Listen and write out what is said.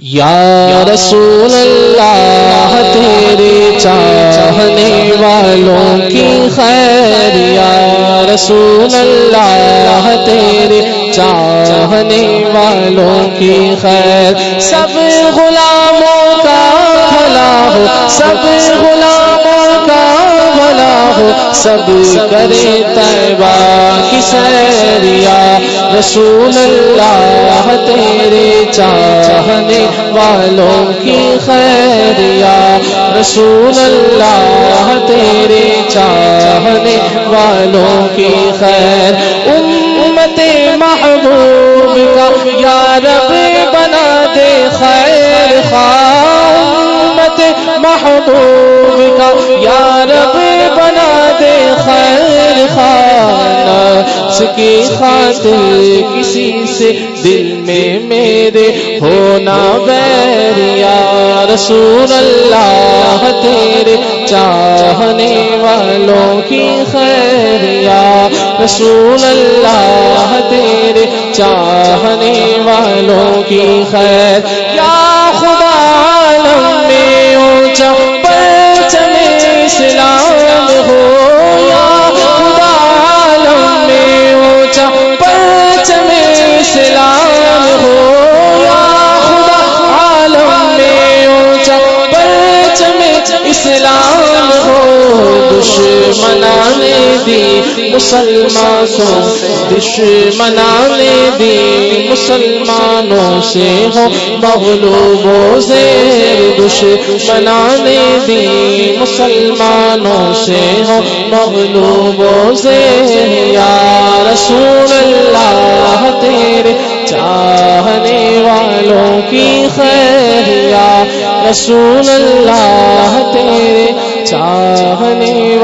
یا رسول اللہ تیرے چاہنے والوں کی خیر، یا رسول اللہ تیرے چاہنے والوں کی خیر۔ سب غلاموں کا بھلا ہو، سب غلاموں کا بھلا ہو۔ سب کرے طیبہ کی سیریا رسول اللہ تیرے چاہنے والوں کی خیر یا رسول اللہ، تیرے چاہنے والوں کی خیر۔ امت محبوب کا یا رب بنا دے خیر خواہ۔ امت محبوب کا یا رب خانہ کی خاطر کسی سے دل میں میرے ہونا بیریا رسول اللہ، تیرے چاہنے والوں کی خیر، یا رسول اللہ، تیرے چاہنے والوں کی خیر۔ یا خدا دی مسلمان کو دشمنان دی مسلمانوں سے ہو مغلوب و زیر دشمنان دی مسلمانوں سے ہو مغلوب و زیر یا رسول اللہ، تیرے چاہنے والوں کی خیر۔ یا رسول اللہ، تیرے چاہنے